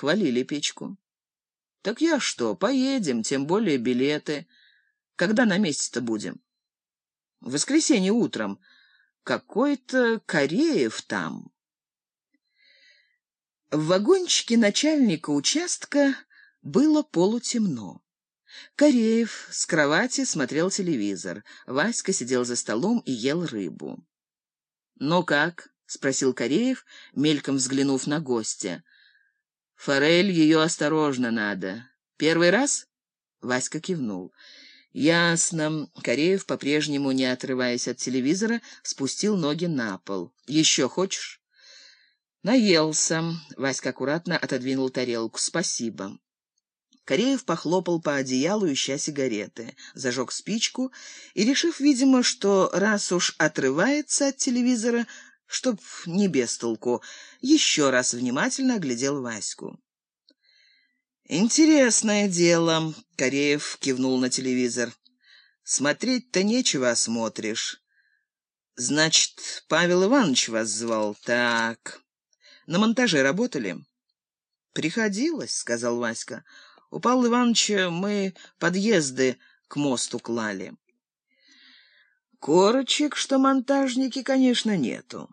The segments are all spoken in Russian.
Хвалили печку. Так я что, поедем, тем более билеты. Когда на месте-то будем? В воскресенье утром. Какой-то Кореев там. В вагончике начальника участка было полутемно. Кореев с кровати смотрел телевизор. Васька сидел за столом и ел рыбу. «Ну как?» — спросил Кореев, мельком взглянув на гостя. «Форель ее осторожно надо. Первый раз?» Васька кивнул. «Ясно». Кореев, по-прежнему не отрываясь от телевизора, спустил ноги на пол. «Еще хочешь?» «Наелся». Васька аккуратно отодвинул тарелку. «Спасибо». Кореев похлопал по одеялу, ища сигареты, зажег спичку и, решив, видимо, что раз уж отрывается от телевизора, чтоб не без толку, еще раз внимательно оглядел Ваську. «Интересное дело», — Кореев кивнул на телевизор. «Смотреть-то нечего, осмотришь. Значит, Павел Иванович вас звал? Так. На монтаже работали?» «Приходилось», — сказал Васька. У Павла Ивановича мы подъезды к мосту клали. Корочек, что монтажники, конечно, нету.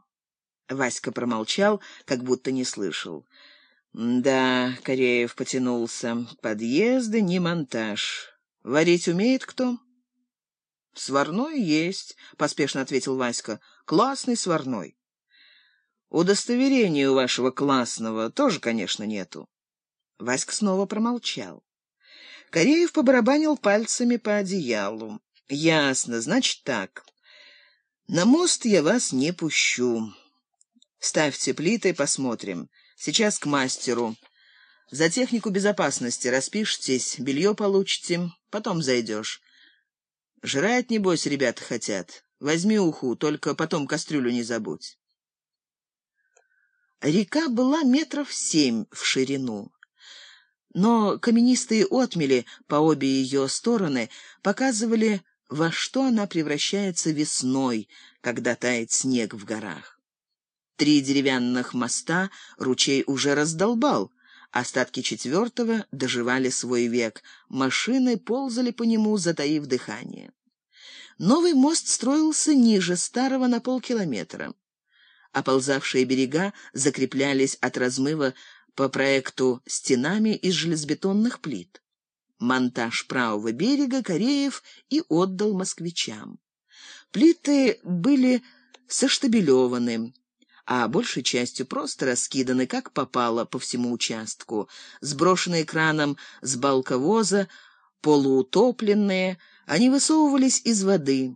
Васька промолчал, как будто не слышал. Да, Кореев потянулся. Подъезды не монтаж. Варить умеет кто? Сварной есть, поспешно ответил Васька. Классный сварной. Удостоверения у вашего классного тоже, конечно, нету. Васька снова промолчал. Кореев побарабанил пальцами по одеялу. «Ясно, значит так. На мост я вас не пущу. Ставьте плиты, посмотрим. Сейчас к мастеру. За технику безопасности распишитесь, белье получите, потом зайдешь. Жрать, небось, ребята хотят. Возьми уху, только потом кастрюлю не забудь». Река была метров семь в ширину но каменистые отмели по обе ее стороны показывали, во что она превращается весной, когда тает снег в горах. Три деревянных моста ручей уже раздолбал, остатки четвертого доживали свой век, машины ползали по нему, затаив дыхание. Новый мост строился ниже старого на полкилометра. Оползавшие берега закреплялись от размыва по проекту стенами из железобетонных плит. Монтаж правого берега Кореев и отдал москвичам. Плиты были соштабелеваны, а большей частью просто раскиданы, как попало, по всему участку, сброшенные краном с балковоза, полуутопленные, они высовывались из воды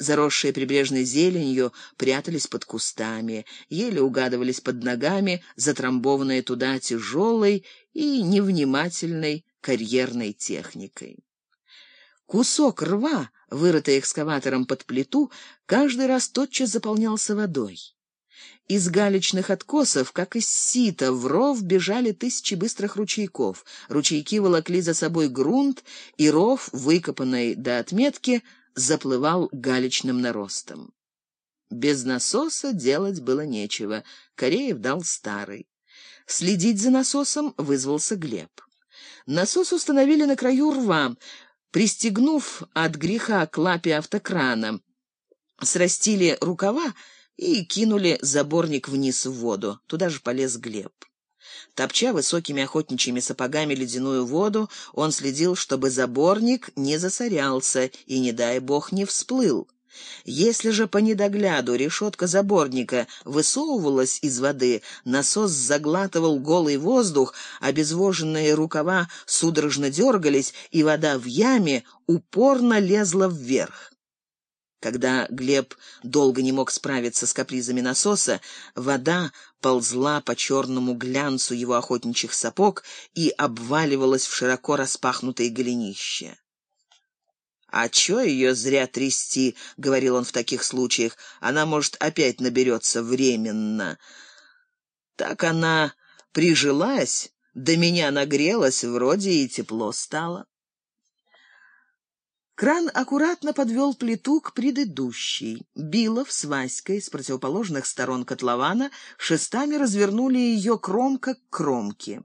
заросшие прибрежной зеленью, прятались под кустами, еле угадывались под ногами, затрамбованные туда тяжелой и невнимательной карьерной техникой. Кусок рва, вырытый экскаватором под плиту, каждый раз тотчас заполнялся водой. Из галечных откосов, как из сита, в ров бежали тысячи быстрых ручейков. Ручейки волокли за собой грунт, и ров, выкопанный до отметки, заплывал галечным наростом. Без насоса делать было нечего. Кореев дал старый. Следить за насосом вызвался Глеб. Насос установили на краю рва, пристегнув от греха к лапе автокрана. Срастили рукава и кинули заборник вниз в воду. Туда же полез Глеб. Топча высокими охотничьими сапогами ледяную воду, он следил, чтобы заборник не засорялся и, не дай бог, не всплыл. Если же по недогляду решетка заборника высовывалась из воды, насос заглатывал голый воздух, обезвоженные рукава судорожно дергались, и вода в яме упорно лезла вверх. Когда Глеб долго не мог справиться с капризами насоса, вода ползла по черному глянцу его охотничьих сапог и обваливалась в широко распахнутые голенища. «А чё ее зря трясти?» — говорил он в таких случаях. «Она, может, опять наберется временно». Так она прижилась, до меня нагрелась, вроде и тепло стало. Кран аккуратно подвел плиту к предыдущей. Билов с Васькой с противоположных сторон котлована шестами развернули ее кромка к кромке.